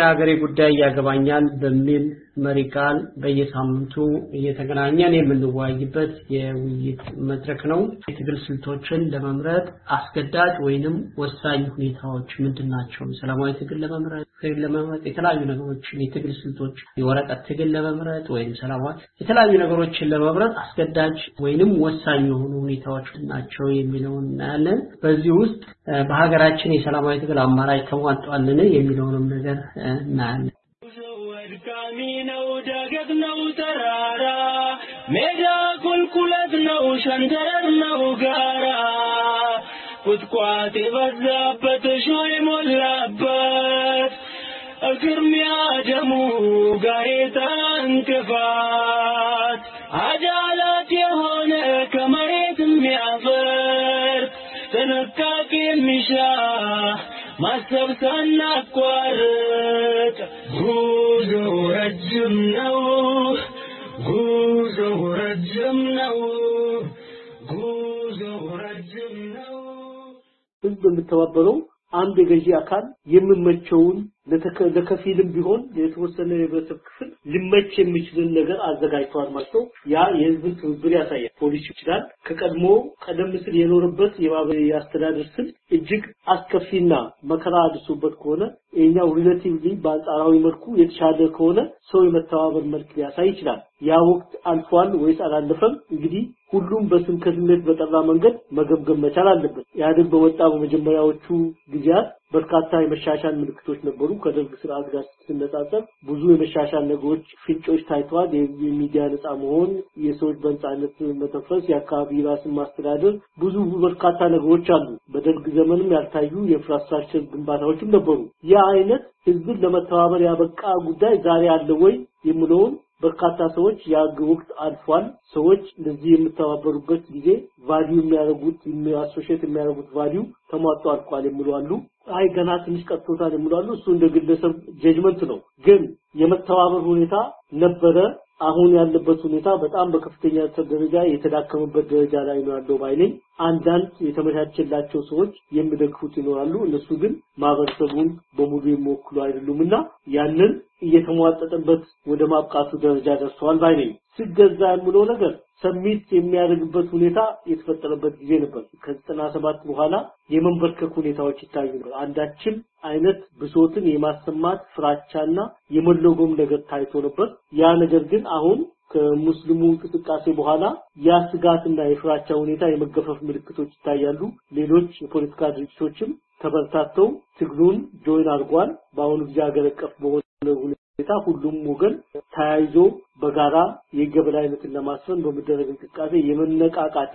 የሀገሬ ጉዳይ ያገባኛል በሚል መሪ ቃል በየሳምንቱ እየተገናኘን የምንወያይበት የውይይት መድረክ ነው። የትግል ስልቶችን ለመምረጥ አስገዳጅ ወይንም ወሳኝ ሁኔታዎች ምንድን ናቸው? ሰላማዊ ትግል ለመምረጥ ትግል ለመምረጥ የተለያዩ ነገሮችን የትግል ስልቶች የወረቀት ትግል ለመምረጥ ወይም ሰላማዊ የተለያዩ ነገሮችን ለመምረጥ አስገዳጅ ወይንም ወሳኝ የሆኑ ሁኔታዎች ናቸው የሚለውን እናያለን። በዚህ ውስጥ በሀገራችን የሰላማዊ ትግል አማራጭ ተሟጧልን የሚለውንም ነገር እናያለን። አድካሚ ነው፣ ዳገት ነው፣ ተራራ ሜዳ ቁልቁለት ነው፣ ሸንተረር ነው፣ ጋራ። ቁጥቋጥ የበዛበት እሾህ የሞላበት እግርሚያ ደሙ ጋሬጣ እንቅፋት። አጃላት የሆነ ከመሬት የሚያፈርስ ጥንቃቄ የሚሻ ማሰብ ሳናቋርጥ ረጅም ነው፣ ጉዞ ረጅም ነው፣ ጉዞ ረጅም ነው። ህዝብ የምተባበረው አንድ የገዢ አካል የሚመቸውን ለከፊልም ቢሆን የተወሰነ የህብረተሰብ ክፍል ሊመች የሚችልን ነገር አዘጋጅተዋል ማለት ያ የህዝብን ትብብር ያሳያል። ፖሊስ ይችላል ከቀድሞ ቀደም ሲል የኖርበት የአስተዳደር ስልት እጅግ አስከፊና መከራ አድርሶበት ከሆነ ይሄኛው relatively በአንጻራዊ መልኩ የተሻለ ከሆነ ሰው የመተባበር መልክ ሊያሳይ ይችላል። ያ ወቅት አልፏል ወይስ አላለፈም? እንግዲህ ሁሉም በስም በጠራ መንገድ መገምገም መቻል አለበት። ኢህአዴግ በወጣ በመጀመሪያዎቹ ጊዜያት በርካታ የመሻሻል ምልክቶች ነበሩ። ከደርግ ስርዓት ጋር ሲነጻጸር ብዙ የመሻሻል ነገሮች ፍንጮች ታይተዋል። የሚዲያ ነጻ መሆን፣ የሰዎች በነጻነት መተንፈስ፣ የአካባቢ ራስን ማስተዳደር፣ ብዙ በርካታ ነገሮች አሉ። በደርግ ዘመንም ያልታዩ የ infrastructure ግንባታዎችም ነበሩ። ያ አይነት ህዝብን ለመተባበር ያበቃ ጉዳይ ዛሬ አለ ወይ የሚለውን በርካታ ሰዎች የህግ ወቅት አልፏል። ሰዎች እንደዚህ የምተባበሩበት ጊዜ value የሚያደርጉት associate የሚያደርጉት value ተሟጦ አልቋል የሚሉ አይ ገና ትንሽ ቀጥቶታል የሚሉ እሱ እንደ ግለሰብ judgment ነው። ግን የመተባበር ሁኔታ ነበረ። አሁን ያለበት ሁኔታ በጣም በከፍተኛ ደረጃ የተዳከመበት ደረጃ ላይ ነው ያለው ባይ ነኝ። አንዳንድ የተመቻቸላቸው ሰዎች የሚደግፉት ይኖራሉ። እነሱ ግን ማህበረሰቡን በሙሉ የሚወክሉ አይደሉምና ያንን እየተሟጠጠበት ወደ ማብቃቱ ደረጃ ደርሰዋል ባይ ነኝ። ሲገዛ የምለው ነገር submit የሚያደርግበት ሁኔታ የተፈጠረበት ጊዜ ነበር። ከዘጠና ሰባት በኋላ የመንበርከክ ሁኔታዎች ይታዩ ነበር። አንዳችም አይነት ብሶትን የማሰማት ፍራቻና የመለጎም ነገር ታይቶ ነበር። ያ ነገር ግን አሁን ከሙስሊሙ እንቅስቃሴ በኋላ ያ ስጋትና የፍራቻ ሁኔታ የመገፈፍ ምልክቶች ይታያሉ። ሌሎች የፖለቲካ ድርጅቶችም ተበርታተው ትግሉን ጆይን አድርጓል። በአሁኑ ጊዜ ሀገር አቀፍ በሆነ ሁኔታ ሁሉም ወገን ተያይዞ በጋራ የገበላይነትን ለማስፈን በሚደረግ እንቅስቃሴ የመነቃቃት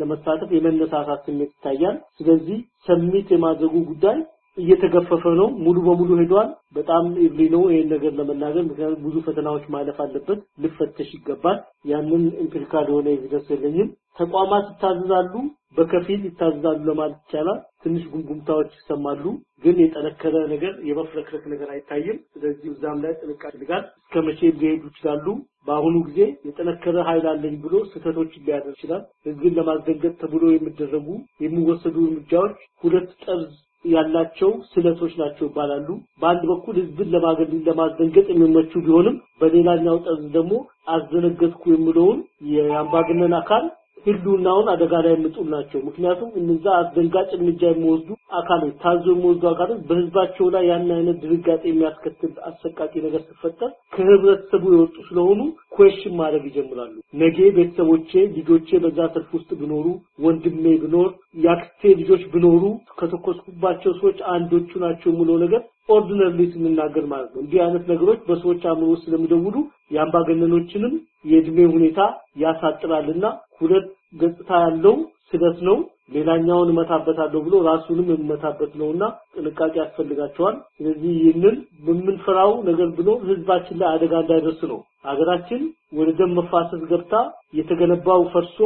ለመሳተፍ የመነሳሳት ስሜት ይታያል። ስለዚህ submit የማድረጉ ጉዳይ እየተገፈፈ ነው። ሙሉ በሙሉ ሄዷል። በጣም early ነው ይሄን ነገር ለመናገር፣ ምክንያቱም ብዙ ፈተናዎች ማለፍ አለበት፣ ሊፈተሽ ይገባል። ያንን empirical የሆነ evidence የለኝም። ተቋማት ይታዘዛሉ፣ በከፊል ይታዘዛሉ ለማለት ይቻላል። ትንሽ ጉምጉምታዎች ይሰማሉ፣ ግን የጠነከረ ነገር የመፍረክረክ ነገር አይታይም። ስለዚህ እዛም ላይ ጥንቃቄ ይፈልጋል። እስከ መቼ ሊሄዱ ይችላሉ? በአሁኑ ጊዜ የጠነከረ ኃይል አለኝ ብሎ ስህተቶች ሊያደርግ ይችላል። ህዝብን ለማስደንገጥ ተብሎ የሚደረጉ የሚወሰዱ እርምጃዎች ሁለት ጠርዝ ያላቸው ስለቶች ናቸው ይባላሉ። በአንድ በኩል ህዝብን ለማገድ ለማስደንገጥ የሚመቹ ቢሆንም በሌላኛው ጠርዝ ደግሞ አዘነገጥኩ የሚለውን የአምባገነን አካል ህልውናውን አደጋ ላይ የሚጥሉ ናቸው። ምክንያቱም እነዛ አስደንጋጭ እርምጃ የሚወስዱ አካሎች ታዞ የሚወስዱ አካሎች በህዝባቸው ላይ ያን አይነት ድንጋጤ የሚያስከትል አሰቃቂ ነገር ሲፈጠር ከህብረተሰቡ የወጡ ስለሆኑ question ማድረግ ይጀምራሉ። ነገ ቤተሰቦቼ፣ ልጆቼ በዛ ሰልፍ ውስጥ ቢኖሩ፣ ወንድሜ ቢኖር፣ የአክስቴ ልጆች ቢኖሩ ከተኮስኩባቸው ሰዎች አንዱ ናቸው የሚለው ነገር ordinarily ስንናገር ማለት ነው። እንዲህ አይነት ነገሮች በሰዎች አእምሮ ውስጥ ስለሚደውሉ የአምባገነኖችንም የእድሜ ሁኔታ ያሳጥራልና ሁለት ገጽታ ያለው ስለት ነው። ሌላኛውን እመታበታለሁ ብሎ ራሱንም የሚመታበት ነውና ጥንቃቄ ያስፈልጋቸዋል። ስለዚህ ይህንን በምንፈራው ነገር ብሎ ህዝባችን ላይ አደጋ እንዳይደርስ ነው። ሀገራችን ወደ ደም መፋሰስ ገብታ የተገነባው ፈርሶ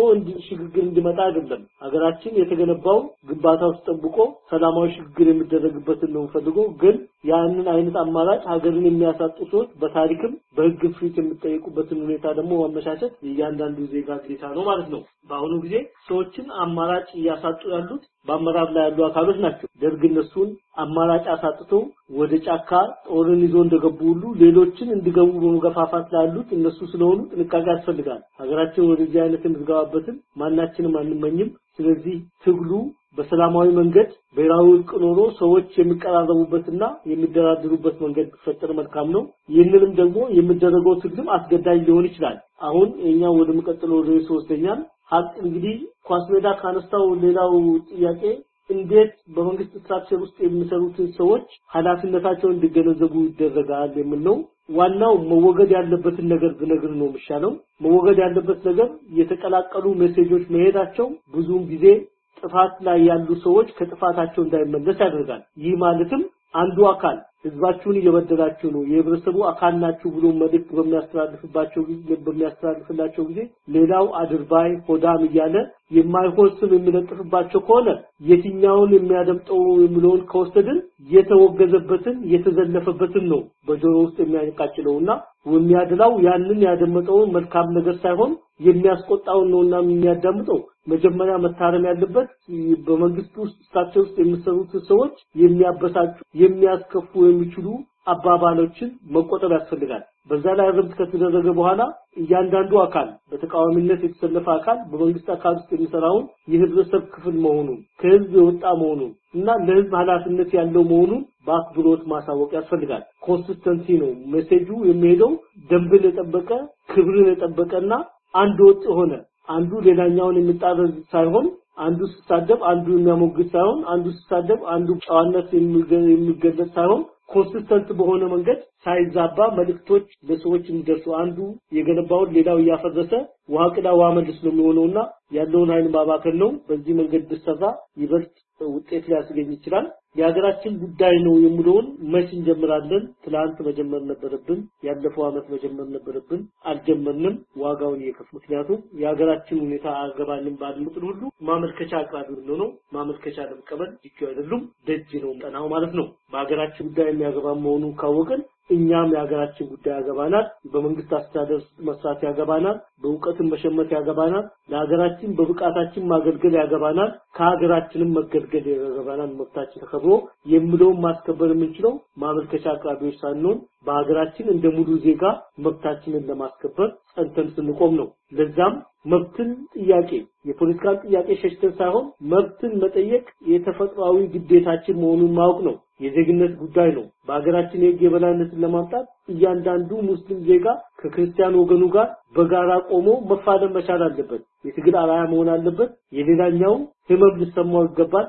ሽግግር እንዲመጣ አይደለም። ሀገራችን የተገነባው ግንባታው ተጠብቆ ሰላማዊ ሽግግር የሚደረግበትን ነው ፈልገው ግን ያንን አይነት አማራጭ ሀገርን የሚያሳጡ ሰዎች በታሪክም በህግ ፊት የሚጠየቁበትን ሁኔታ ደግሞ ማመቻቸት የእያንዳንዱ ዜጋ ግዴታ ነው ማለት ነው። በአሁኑ ጊዜ ሰዎችን አማራጭ እያሳጡ ያሉት በአመራር ላይ ያሉ አካሎች ናቸው። ደርግ እነሱን አማራጭ አሳጥቶ ወደ ጫካ ጦርን ይዞ እንደገቡ ሁሉ ሌሎችን እንዲገቡ በመገፋፋት ላሉት እነሱ ስለሆኑ ጥንቃቄ ያስፈልጋል። ሀገራችን ወደዚህ አይነት የምትገባበትን ማናችንም አንመኝም። ስለዚህ ትግሉ በሰላማዊ መንገድ ብሔራዊ እርቅ ኖሮ ሰዎች የሚቀራረቡበትና የሚደራደሩበት መንገድ ቢፈጠር መልካም ነው። ይህንንም ደግሞ የሚደረገው ትግልም አስገዳጅ ሊሆን ይችላል። አሁን እኛ ወደ መቀጠል ወደ ሶስተኛል ሀቅ እንግዲህ ኳስ ሜዳ ካነሳው ሌላው ጥያቄ እንዴት በመንግስት structure ውስጥ የሚሰሩትን ሰዎች ኃላፊነታቸውን እንዲገነዘቡ ይደረጋል የሚል ነው። ዋናው መወገድ ያለበትን ነገር ብነግር ነው የሚሻለው። መወገድ ያለበት ነገር የተቀላቀሉ ሜሴጆች መሄዳቸው ብዙውን ጊዜ ጥፋት ላይ ያሉ ሰዎች ከጥፋታቸው እንዳይመለስ ያደርጋል። ይህ ማለትም አንዱ አካል ህዝባችሁን እየበደላችሁ ነው፣ የህብረተሰቡ አካል ናችሁ ብሎ መልእክት በሚያስተላልፍባቸው ጊዜ በሚያስተላልፍላቸው ጊዜ ሌላው አድርባይ ሆዳም እያለ የማይሆን ስም የሚለጥፍባቸው ከሆነ የትኛውን የሚያደምጠው የሚለውን ከወሰድን የተወገዘበትን የተዘለፈበትን ነው በጆሮ ውስጥ የሚያቃጭለውና የሚያድላው። ያንን ያደመጠውን መልካም ነገር ሳይሆን የሚያስቆጣውን ነውና የሚያዳምጠው መጀመሪያ መታረም ያለበት በመንግስት ውስጥ structure ውስጥ የሚሰሩት ሰዎች የሚያበሳጩ የሚያስከፉ የሚችሉ አባባሎችን መቆጠብ ያስፈልጋል። በዛ ላይ ርብት ከተደረገ በኋላ እያንዳንዱ አካል በተቃዋሚነት የተሰለፈ አካል በመንግስት አካል ውስጥ የሚሰራውን የህብረተሰብ ክፍል መሆኑን ከህዝብ የወጣ መሆኑን እና ለህዝብ ኃላፊነት ያለው መሆኑን በአክብሮት ማሳወቅ ያስፈልጋል። consistency ነው message ኡ የሚሄደው ደንብን የጠበቀ ክብርን የጠበቀና አንድ ወጥ የሆነ አንዱ ሌላኛውን የሚጣረዝ ሳይሆን አንዱ ሲሳደብ አንዱ የሚያሞግስ ሳይሆን አንዱ ሲሳደብ አንዱ ጨዋነት የሚገለጽ ሳይሆን consistent በሆነ መንገድ ሳይዛባ መልእክቶች ለሰዎች የሚደርሱ አንዱ የገነባውን ሌላው እያፈረሰ ውሃ ቅዳ ውሃ መልስ ነው የሚሆነውና ያለውን ኃይል ማባከን ነው። በዚህ መንገድ ብሰራ ይበልጥ ውጤት ሊያስገኝ ይችላል። የሀገራችን ጉዳይ ነው የሚለውን መች እንጀምራለን? ትላንት መጀመር ነበረብን። ያለፈው ዓመት መጀመር ነበረብን። አልጀመርንም። ዋጋውን እየከፍ ምክንያቱም የሀገራችን ሁኔታ አገባንም ባሉትን ሁሉ ማመልከቻ አቅራቢ ነው ማመልከቻ ለመቀበል አይደሉም ደጅ ነው ጠናው ማለት ነው። በሀገራችን ጉዳይ የሚያገባ መሆኑን ካወቅን እኛም የሀገራችን ጉዳይ ያገባናል። በመንግስት አስተዳደር መስራት ያገባናል። በእውቀትን መሸመት ያገባናል። ለሀገራችን በብቃታችን ማገልገል ያገባናል። ከሀገራችንም መገልገል ያገባናል። መብታችን ተከብሮ የሚለውን ማስከበር የምንችለው ማመልከቻ አቅራቢዎች ሳንሆን በሀገራችን እንደ ሙሉ ዜጋ መብታችንን ለማስከበር ጸንተን ስንቆም ነው። ለዛም መብትን ጥያቄ የፖለቲካል ጥያቄ ሸሽተን ሳይሆን መብትን መጠየቅ የተፈጥሯዊ ግዴታችን መሆኑን ማወቅ ነው። የዜግነት ጉዳይ ነው። በሀገራችን የህግ የበላይነትን ለማምጣት እያንዳንዱ ሙስሊም ዜጋ ከክርስቲያን ወገኑ ጋር በጋራ ቆሞ መፋለም መቻል አለበት። የትግል አርአያ መሆን አለበት። የሌላኛው ህመም ሊሰማው ይገባል።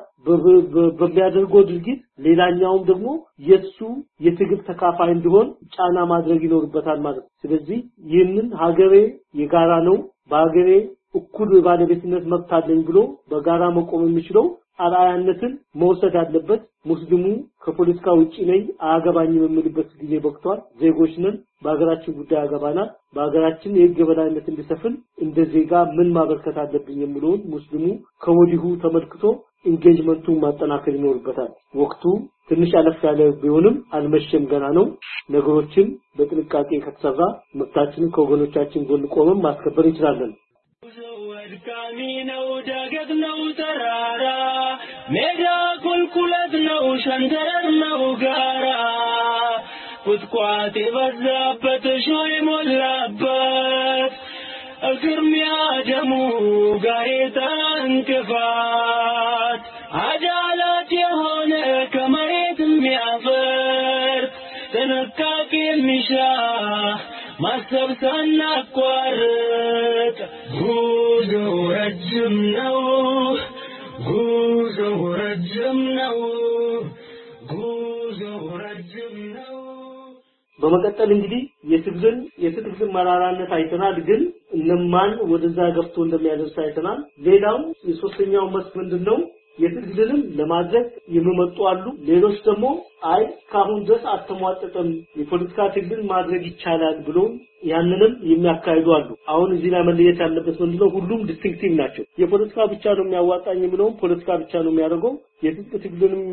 በሚያደርገው ድርጊት ሌላኛውም ደግሞ የሱ የትግል ተካፋይ እንዲሆን ጫና ማድረግ ይኖርበታል ማለት ነው። ስለዚህ ይህንን ሀገሬ የጋራ ነው፣ በሀገሬ እኩል የባለቤትነት መብት አለኝ ብሎ በጋራ መቆም የሚችለው አርአያነትን መውሰድ አለበት። ሙስሊሙ ከፖለቲካ ውጪ ነኝ አያገባኝም የሚልበት ጊዜ በቅቷል። ዜጎች ነን፣ በሀገራችን ጉዳይ ያገባናል። በሀገራችን የህግ የበላይነት እንዲሰፍን እንደ ዜጋ ምን ማበርከት አለብኝ የሚለውን ሙስሊሙ ከወዲሁ ተመልክቶ engagement ኡን ማጠናከር ይኖርበታል። ወቅቱ ትንሽ አለፍ ያለ ቢሆንም አልመሸም፣ ገና ነው። ነገሮችን በጥንቃቄ ከተሰራ መብታችንን ከወገኖቻችን ጎን ቆመን ማስከበር እንችላለን። ወድካሚ ነው ዳገት ነው ተራራ ሜዳ ነው ሸንተረር ነው ጋራ ቁጥቋጥ የበዛበት እሾህ የሞላበት እግርሚያ ደሙ ጋሬጣ እንቅፋት አዳላት የሆነ ከመሬት የሚያፈርስ ጥንቃቄ የሚሻ ማሰብ ሳናቋርጥ ጉዞ ረጅም ነው፣ ጉዞ ረጅም ነው፣ ጉዞ ረጅም ነው። በመቀጠል እንግዲህ የትግልን የትግልን መራራነት አይተናል። ግን እነማን ወደዛ ገብቶ እንደሚያደርስ አይተናል። ሌላው የሶስተኛው መስክ ምንድን ነው? የትግልንም ለማድረግ የሚመጡ አሉ። ሌሎች ደግሞ አይ ካሁን ድረስ አልተሟጠጠም፣ የፖለቲካ ትግል ማድረግ ይቻላል ብሎ ያንንም የሚያካሂዱ አሉ። አሁን እዚህ ላይ መለየት ያለበት ምንድነው? ሁሉም distinctive ናቸው። የፖለቲካ ብቻ ነው የሚያዋጣኝ የሚለውም ፖለቲካ ብቻ ነው የሚያደርገው። የትጥቅ ትግልንም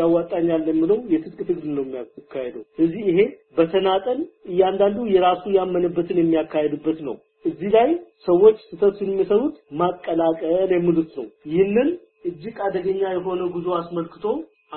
ያዋጣኛል የሚለው የትጥቅ ትግል ነው የሚያካሄደው። እዚህ ይሄ በተናጠል እያንዳንዱ የራሱ ያመነበትን የሚያካሄድበት ነው። እዚህ ላይ ሰዎች ስህተት የሚሰሩት ማቀላቀል የሚሉት ነው። ይህንን እጅግ አደገኛ የሆነ ጉዞ አስመልክቶ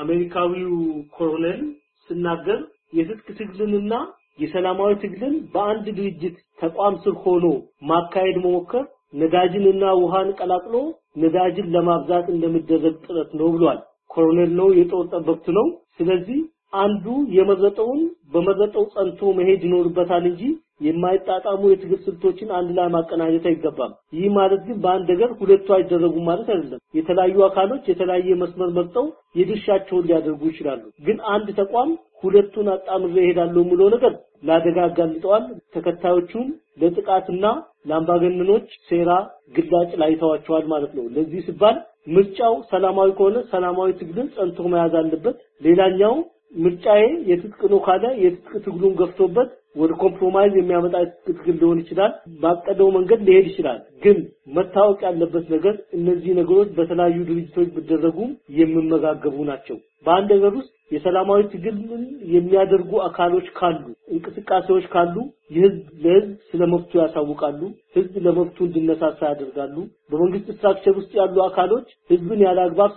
አሜሪካዊው ኮሎኔል ሲናገር የትጥቅ ትግልንና የሰላማዊ ትግልን በአንድ ድርጅት ተቋም ስር ሆኖ ማካሄድ መሞከር ነዳጅንና ውሃን ቀላቅሎ ነዳጅን ለማብዛት እንደሚደረግ ጥረት ነው ብሏል። ኮሎኔል ነው፣ የጦር ጠበብት ነው። ስለዚህ አንዱ የመረጠውን በመረጠው ጸንቶ መሄድ ይኖርበታል እንጂ የማይጣጣሙ የትግል ስልቶችን አንድ ላይ ማቀናጀት አይገባም። ይህ ማለት ግን በአንድ ነገር ሁለቱ አይደረጉም ማለት አይደለም። የተለያዩ አካሎች የተለያየ መስመር መርጠው የድርሻቸውን ሊያደርጉ ይችላሉ። ግን አንድ ተቋም ሁለቱን አጣምሬ እሄዳለሁ የሚለው ነገር ለአደጋ አጋልጠዋል። ተከታዮቹን ለጥቃትና ለአምባገነኖች ሴራ ግላጭ ላይ ተዋቸዋል ማለት ነው። ለዚህ ሲባል ምርጫው ሰላማዊ ከሆነ ሰላማዊ ትግልን ጸንቶ መያዝ አለበት። ሌላኛው ምርጫዬ የትጥቅ ነው ካለ የትጥቅ ትግሉን ገፍቶበት ወደ compromise የሚያመጣ ትግል ሊሆን ይችላል። ባቀደው መንገድ ሊሄድ ይችላል። ግን መታወቅ ያለበት ነገር እነዚህ ነገሮች በተለያዩ ድርጅቶች ቢደረጉም የሚመጋገቡ ናቸው። በአንድ ነገር ውስጥ የሰላማዊ ትግልን የሚያደርጉ አካሎች ካሉ፣ እንቅስቃሴዎች ካሉ የህዝብ ለህዝብ ስለ መብቱ ያሳውቃሉ። ህዝብ ለመብቱ እንዲነሳሳ ያደርጋሉ። በመንግስት structure ውስጥ ያሉ አካሎች ህዝብን ያለ አግባብ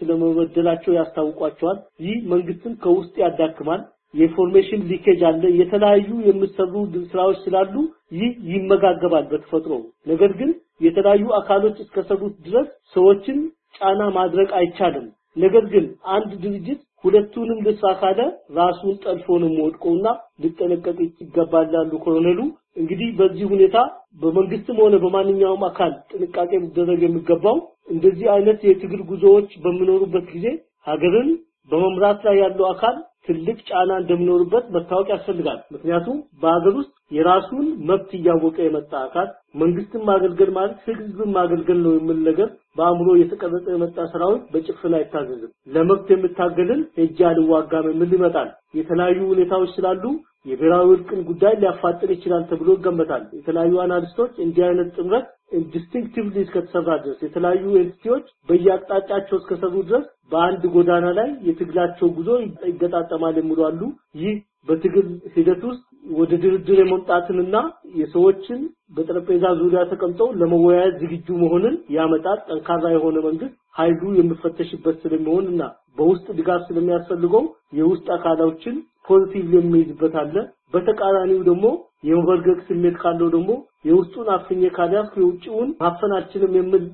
ስለመበደላቸው ያስታውቋቸዋል። ይህ መንግስትን ከውስጥ ያዳክማል። የ information leakage አለ። የተለያዩ የሚሰሩ ስራዎች ስላሉ ይህ ይመጋገባል በተፈጥሮ። ነገር ግን የተለያዩ አካሎች እስከሰሩት ድረስ ሰዎችን ጫና ማድረግ አይቻልም። ነገር ግን አንድ ድርጅት ሁለቱንም ልስራ ካለ ራሱን ጠልፎ የሚወድቀውና ሊጠነቀቅ ይገባል ያሉ ኮሎኔሉ። እንግዲህ በዚህ ሁኔታ በመንግስትም ሆነ በማንኛውም አካል ጥንቃቄ ሊደረግ የሚገባው እንደዚህ አይነት የትግል ጉዞዎች በሚኖሩበት ጊዜ ሀገርን በመምራት ላይ ያለው አካል ትልቅ ጫና እንደሚኖርበት መታወቅ ያስፈልጋል። ምክንያቱም በሀገር ውስጥ የራሱን መብት እያወቀ የመጣ አካል መንግስትን ማገልገል ማለት ህዝብን ማገልገል ነው የሚል ነገር በአእምሮ የተቀረጸ የመጣ ሰራዊት በጭፍን አይታዘዝም። ለመብት የምታገልን ሄጄ አልዋጋም የሚል ይመጣል። የተለያዩ ሁኔታዎች ስላሉ የብሔራዊ እርቅን ጉዳይ ሊያፋጥን ይችላል ተብሎ ይገመታል። የተለያዩ analyst ኦች እንዲህ አይነት ጥምረት distinctively እስከተሰራ ድረስ የተለያዩ entity ዎች በየአቅጣጫቸው እስከሰሩ ድረስ በአንድ ጎዳና ላይ የትግላቸው ጉዞ ይገጣጠማል የሚሉ አሉ። ይህ በትግል ሂደት ውስጥ ወደ ድርድር የመምጣትንና የሰዎችን በጠረጴዛ ዙሪያ ተቀምጠው ለመወያየት ዝግጁ መሆንን ያመጣል። ጠንካራ የሆነ መንግስት ኃይሉ የሚፈተሽበት ስለሚሆንና በውስጥ ድጋፍ ስለሚያስፈልገው የውስጥ አካሎችን positive የሚይዝበት አለ። በተቃራኒው ደግሞ የመበርገግ ስሜት ካለው ደግሞ የውስጡን አፍኜ ካልያዝኩ የውጭውን ማፈን የሚል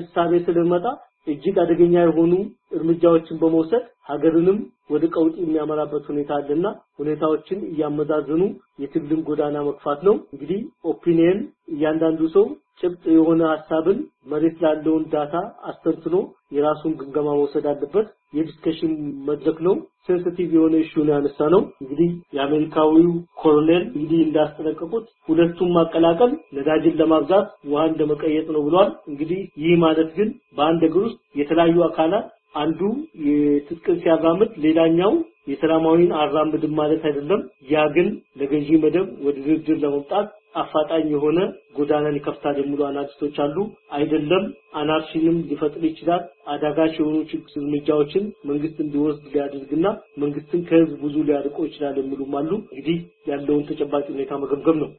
እሳቤ ስለሚመጣ እጅግ አደገኛ የሆኑ እርምጃዎችን በመውሰድ ሀገርንም ወደ ቀውጢ የሚያመራበት ሁኔታ አለና ሁኔታዎችን እያመዛዘኑ የትግልን ጎዳና መግፋት ነው። እንግዲህ opinion እያንዳንዱ ሰው ጭብጥ የሆነ ሀሳብን መሬት ላለውን data አስተንትኖ የራሱን ግምገማ መውሰድ አለበት። የ discussion መድረክ ነው። sensitive የሆነ issue ያነሳ ነው። እንግዲህ የአሜሪካዊው ኮሎኔል እንግዲህ እንዳስጠነቀቁት ሁለቱም ማቀላቀል ነዳጅን ለማብዛት ውሃ እንደመቀየጥ ነው ብሏል። እንግዲህ ይህ ማለት ግን በአንድ እግር ውስጥ የተለያዩ አካላት አንዱ የትጥቅን ሲያራምድ ሌላኛው የሰላማዊን አራምድም ማለት አይደለም። ያ ግን ለገዢ መደብ ወደ ድርድር ለመምጣት አፋጣኝ የሆነ ጎዳናን ይከፍታል የሚሉ አናሊስቶች አሉ። አይደለም አናርሺንም ሊፈጥር ይችላል። አዳጋች የሆኑ እርምጃዎችን መንግስት እንዲወስድ ሊያደርግና መንግስትን ከህዝብ ብዙ ሊያርቀው ይችላል የሚሉም አሉ። እንግዲህ ያለውን ተጨባጭ ሁኔታ መገምገም ነው።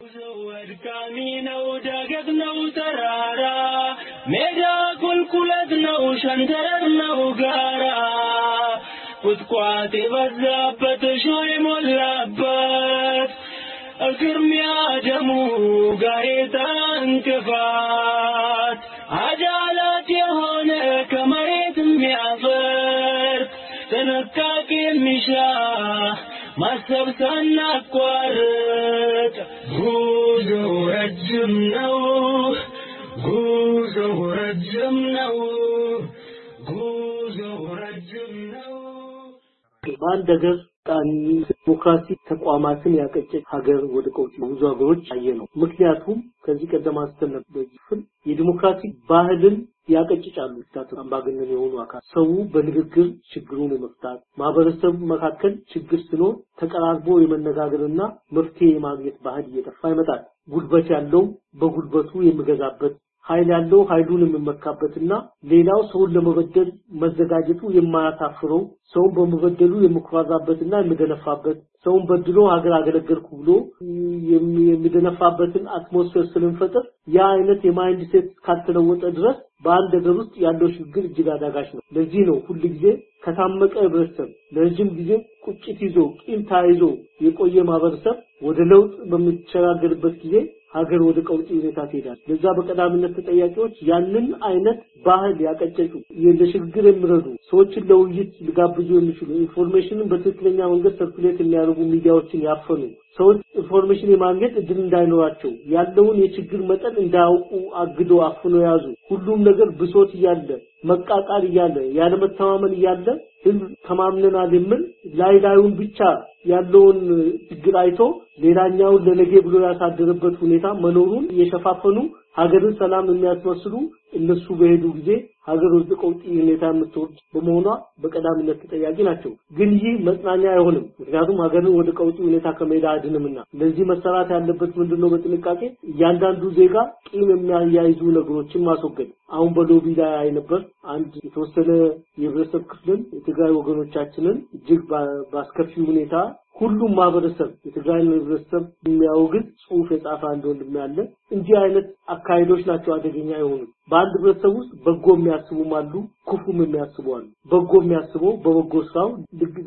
ወድካሚ ነው ዳገት ነው ተራራ። ሜዳ ቁልቁለት ነው ሸንተረር ነው ጋራ። ቁጥቋጥ የበዛበት እሾህ የሞላበት እግርሚያ ደሙ ጋሬጣ እንቅፋት። አጃላት የሆነ ከመሬት የሚያፈርስ ጥንቃቄ የሚሻ ማሰብ ሳናቋርጥ ረጅም ነው፣ ጉዞው ረጅም ነው፣ ጉዞው ረጅም ነው። በአንድ ሀገር ዲሞክራሲ ተቋማትን ያቀጨች ሀገር ወደ ቀውጢ ብዙ ሀገሮች አየ ነው። ምክንያቱም ከዚህ ቀደም ይፍል የዲሞክራሲ ባህልን ያቀጭጫሉ። ዲክታተር አምባገነን የሆኑ አካል ሰው በንግግር ችግሩን የመፍታት ማህበረሰቡ መካከል ችግር ሲኖር ተቀራርቦ የመነጋገርና መፍትሄ የማግኘት ባህል እየጠፋ ይመጣል። ጉልበት ያለው በጉልበቱ የሚገዛበት ኃይል ያለው ኃይሉን የሚመካበትና ሌላው ሰውን ለመበደል መዘጋጀቱ የማያሳፍረው ሰውን በመበደሉ የሚኮራራበትና የሚደነፋበት ሰውን በድሎ ሀገር አገለገልኩ ብሎ የሚደነፋበትን atmosphere ስለሚፈጥር ያ አይነት የ mindset ካልተለወጠ ድረስ በአንድ ሀገር ውስጥ ያለው ሽግግር እጅግ አዳጋች ነው። ለዚህ ነው ሁል ጊዜ ከታመቀ ህብረተሰብ ለረጅም ጊዜ ቁጭት ይዞ ቂም ተያይዞ የቆየ ማህበረሰብ ወደ ለውጥ በሚሸጋገርበት ጊዜ ሀገር ወደ ቀውጢ ሁኔታ ትሄዳል። ለዛ በቀዳሚነት ተጠያቂዎች ያንን አይነት ባህል ያቀጨጩ ለሽግግር የሚረዱ ሰዎችን ለውይይት ሊጋብዙ የሚችሉ information ን በትክክለኛ መንገድ circulate የሚያደርጉ ሚዲያዎችን ያፈኑ ሰዎች information የማግኘት እድል እንዳይኖራቸው ያለውን የችግር መጠን እንዳያውቁ አግዶ አፍኖ ያዙ። ሁሉም ነገር ብሶት እያለ መቃቃር እያለ ያለመተማመን እያለ ህዝብ ተማምነናል የምን ላይ ላዩን ብቻ ያለውን ችግር አይቶ ሌላኛውን ለነገ ብሎ ያሳደረበት ሁኔታ መኖሩን እየሸፋፈኑ ሀገርን ሰላም የሚያስመስሉ እነሱ በሄዱ ጊዜ ሀገር ወደ ቀውጢ ሁኔታ የምትወርድ በመሆኗ በቀዳሚነት ተጠያቂ ናቸው። ግን ይህ መጽናኛ አይሆንም። ምክንያቱም ሀገርን ወደ ቀውጢ ሁኔታ ከመሄድ አያድንምና። ለዚህ መሰራት ያለበት ምንድነው? በጥንቃቄ እያንዳንዱ ዜጋ ቂም የሚያያይዙ ነገሮችን ማስወገድ። አሁን በሎቢ ላይ ነበር አንድ የተወሰነ የህብረተሰብ ክፍልን የትግራይ ወገኖቻችንን እጅግ በአስከፊ ሁኔታ ሁሉም ማህበረሰብ የትግራይን ህብረተሰብ የሚያወግዝ ጽሁፍ የጻፈ አንድ ወንድም ያለ እንዲህ አይነት አካሄዶች ናቸው አደገኛ የሆኑት። በአንድ ህብረተሰብ ውስጥ በጎ የሚያስቡም አሉ፣ ክፉም የሚያስቡ አሉ። በጎ የሚያስበው በበጎ ስራው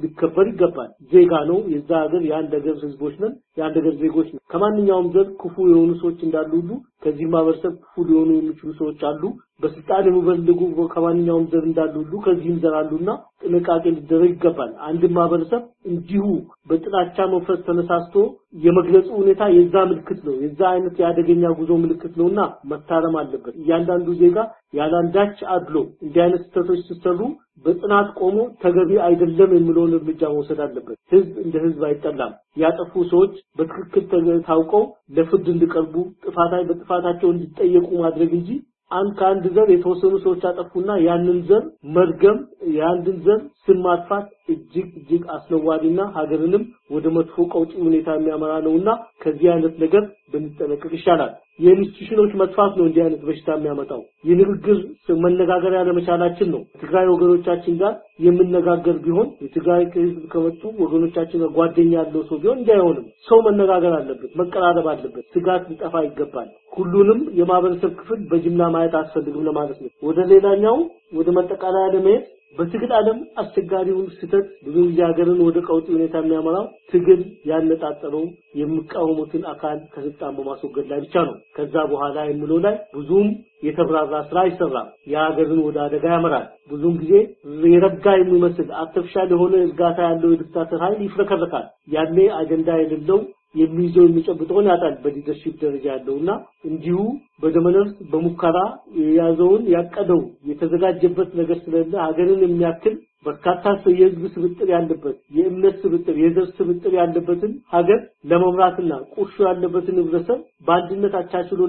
ሊከበር ይገባል። ዜጋ ነው፣ የዛ ሀገር የአንድ ሀገር ህዝቦች ነን፣ የአንድ ሀገር ዜጎች ነን። ከማንኛውም ዘር ክፉ የሆኑ ሰዎች እንዳሉ ሁሉ ከዚህ ማህበረሰብ ክፉ ሊሆኑ የሚችሉ ሰዎች አሉ። በስልጣን የሚፈልጉ ከማንኛውም ዘር እንዳሉ ሁሉ ከዚህም ዘር አሉና ጥንቃቄ ሊደረግ ይገባል። አንድ ማህበረሰብ እንዲሁ በጥላቻ መንፈስ ተነሳስቶ የመግለጹ ሁኔታ የዛ ምልክት ነው። የዛ አይነት የአደገኛ ጉዞ ምልክት ነውና መታረም አለበት። እያንዳንዱ ዜጋ ያላንዳች አድሎ እንዲህ አይነት ስህተቶች ሲሰሩ በጽናት ቆሞ ተገቢ አይደለም የሚለውን እርምጃ መውሰድ አለበት። ህዝብ እንደ ህዝብ አይጠላም። ያጠፉ ሰዎች በትክክል ታውቀው ለፍርድ እንዲቀርቡ ጥፋታይ በጥፋታቸው እንዲጠየቁ ማድረግ እንጂ አንድ ከአንድ ዘር የተወሰኑ ሰዎች አጠፉና ያንን ዘር መርገም የአንድን ዘር ስም ማጥፋት እጅግ እጅግ አስነዋሪና ሀገርንም ወደ መጥፎ ቀውጢ ሁኔታ የሚያመራ ነውና ከዚህ አይነት ነገር ብንጠነቀቅ ይሻላል። የኢንስቲትዩሽኖች መጥፋት ነው እንዲህ አይነት በሽታ የሚያመጣው። የንግግር መነጋገር ያለመቻላችን ነው። ትግራይ ወገኖቻችን ጋር የምነጋገር ቢሆን የትግራይ ህዝብ ከመጡ ወገኖቻችን ጋር ጓደኛ ያለው ሰው ቢሆን እንዲህ አይሆንም። ሰው መነጋገር አለበት፣ መቀራረብ አለበት። ስጋት ሊጠፋ ይገባል። ሁሉንም የማህበረሰብ ክፍል በጅምላ ማየት አስፈልግም ለማለት ነው። ወደ ሌላኛው ወደ መጠቃለያ ለመሄድ በትግል ዓለም አስቸጋሪውን ስህተት ብዙ ጊዜ ሀገርን ወደ ቀውጢ ሁኔታ የሚያመራው ትግል ያነጣጠረው የሚቃወሙትን አካል ከስልጣን በማስወገድ ላይ ብቻ ነው። ከዛ በኋላ የሚለው ላይ ብዙም የተብራራ ስራ አይሰራም። የሀገርን ወደ አደጋ ያመራል። ብዙም ጊዜ የረጋ የሚመስል artificial የሆነ እርጋታ ያለው የ dictator ኃይል ይፍረከረካል። ያኔ አጀንዳ የሌለው የሚይዘው የሚጨብጠውን ያጣል። በ leadership ደረጃ ያለውና እንዲሁ በደመነፍስ በሙከራ የያዘውን ያቀደው የተዘጋጀበት ነገር ስለሌለ ሀገርን የሚያክል በርካታ ሰው የህዝብ ስብጥር ያለበት የእምነት ስብጥር የዘር ስብጥር ያለበትን ሀገር ለመምራትና ቁርሾ ያለበትን ህብረተሰብ በአንድነት አቻችሎ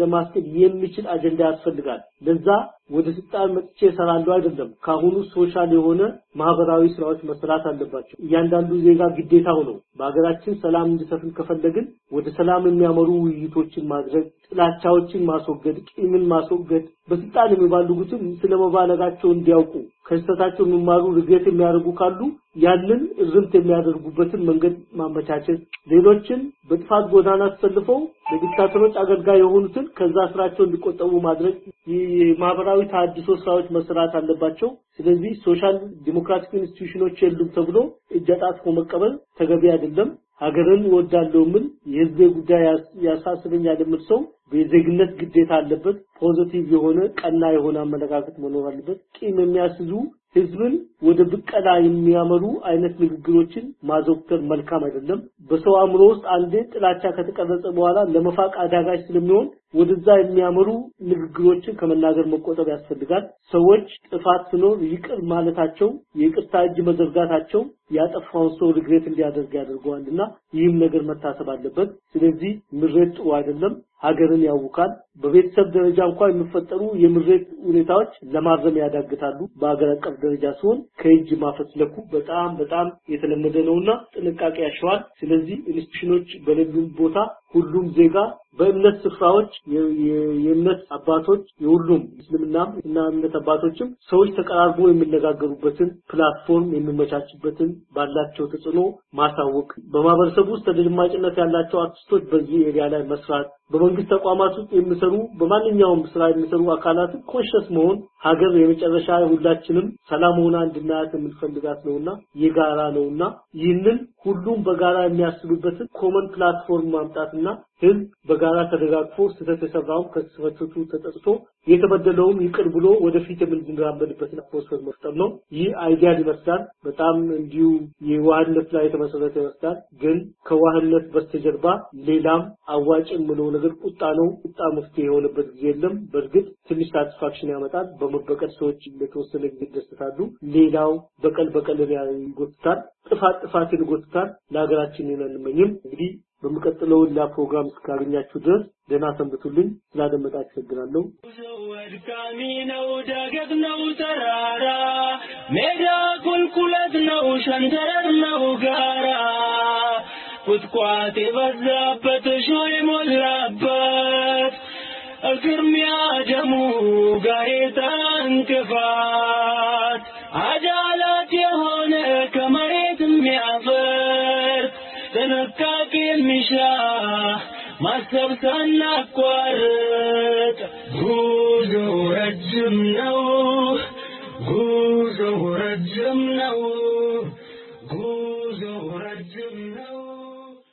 ለማስኬድ የሚችል አጀንዳ ያስፈልጋል። ለዛ ወደ ስልጣን መጥቼ እሰራለሁ አይደለም። ካሁኑ social የሆነ ማህበራዊ ስራዎች መሰራት አለባቸው። እያንዳንዱ ዜጋ ግዴታው ነው። በሀገራችን ሰላም እንዲሰፍን ከፈለግን ወደ ሰላም የሚያመሩ ውይይቶችን ማድረግ፣ ጥላቻዎችን ማስወገድ፣ ቂምን ማስወገድ፣ በስልጣን የሚባልጉትም ስለመባለጋቸው እንዲያውቁ ከስህተታቸው የሚማሩ እርምት የሚያደርጉ ካሉ ያንን እርምት የሚያደርጉበትን መንገድ ማመቻቸት፣ ሌሎችን በጥፋት ጎዳና አሰልፈው ለ dictator ኦች አገልጋይ የሆኑትን ከዛ ስራቸው እንዲቆጠቡ ማድረግ የማህበራዊ ተሃድሶ ስራዎች መሰራት አለባቸው። ስለዚህ social democratic institution ኦች የሉም ተብሎ እጅ አጣጥፎ መቀበል ተገቢ አይደለም። ሀገርን እወዳለሁ ምን የህዝቤ ጉዳይ ያሳስበኛል የምል ሰው የዜግነት ግዴታ አለበት። positive የሆነ ቀና የሆነ አመለካከት መኖር አለበት። ቂም የሚያስዙ ህዝብን ወደ ብቀላ የሚያመሩ አይነት ንግግሮችን ማዘውተር መልካም አይደለም። በሰው አእምሮ ውስጥ አንዴ ጥላቻ ከተቀረጸ በኋላ ለመፋቅ አዳጋች ስለሚሆን ወደዛ የሚያመሩ ንግግሮችን ከመናገር መቆጠብ ያስፈልጋል። ሰዎች ጥፋት ሲኖር ይቅር ማለታቸው የይቅርታ እጅ መዘርጋታቸው ያጠፋውን ሰው regret እንዲያደርግ ያደርገዋልና ይህም ነገር መታሰብ አለበት። ስለዚህ ምሬት ጥሩ አይደለም፣ ሀገርን ያውካል። በቤተሰብ ደረጃ እንኳን የሚፈጠሩ የምሬት ሁኔታዎች ለማረም ያዳግታሉ። በሀገር አቀፍ ደረጃ ሲሆን ከእጅ ማፈትለኩ በጣም በጣም የተለመደ ነውና ጥንቃቄ ያሻዋል። ስለዚህ institution ኦች በሌሉም ቦታ ሁሉም ዜጋ በእምነት ስፍራዎች የእምነት አባቶች የሁሉም እስልምናም እና እምነት አባቶችም ሰዎች ተቀራርቦ የሚነጋገሩበትን platform የሚመቻችበትን ባላቸው ተጽዕኖ ማሳወቅ በማህበረሰቡ ውስጥ ተደማጭነት ያላቸው አርቲስቶች በዚህ area ላይ መስራት በመንግስት ተቋማት ውስጥ የሚሰሩ በማንኛውም ስራ የሚሰሩ አካላት conscious መሆን ሀገር የመጨረሻ ሁላችንም ሰላም ሆና እንድናያት የምንፈልጋት ነውና የጋራ ነውና ይህንን ሁሉም በጋራ የሚያስቡበትን common platform ማምጣትና ህዝብ በጋራ ተደጋግፎ ስህተት የሰራውም ከስህተቱ ተጸጽቶ የተበደለውም ይቅር ብሎ ወደፊት የምንራመድበትን atmosphere መፍጠር ነው። ይህ ideal ይመስላል። በጣም እንዲሁ የዋህነት ላይ የተመሰረተ ይመስላል። ግን ከዋህነት በስተጀርባ ሌላም አዋጭ የምለው ነገር ቁጣ ነው። ቁጣ መፍትሄ የሆነበት ጊዜ የለም። በእርግጥ ትንሽ satisfaction ያመጣል። በመበቀል ሰዎች ለተወሰነ ጊዜ ይደሰታሉ። ሌላው በቀል በቀልን ይጎትታል። ጥፋት ጥፋትን ይጎትታል። ለሀገራችን ይህን አንመኝም። እንግዲህ በሚቀጥለው ሌላ ፕሮግራም እስካገኛችሁ ድረስ ደህና ሰንብቱልኝ። ስላደመጣችሁ አመሰግናለሁ። ወድካሚ ነው፣ ዳገት ነው፣ ተራራ ሜዳ ቁልቁለት ነው፣ ሸንተረር ነው፣ ጋራ ቁጥቋጥ የበዛበት እሾህ የሞላበት እግርሚያ ደሙ ጋሬጣ እንቅፋት አጃላት የሆነ የሚሻ ማሰብ ሳናቋርጥ ጉዞ ረጅም ነው፣ ጉዞ ረጅም ነው።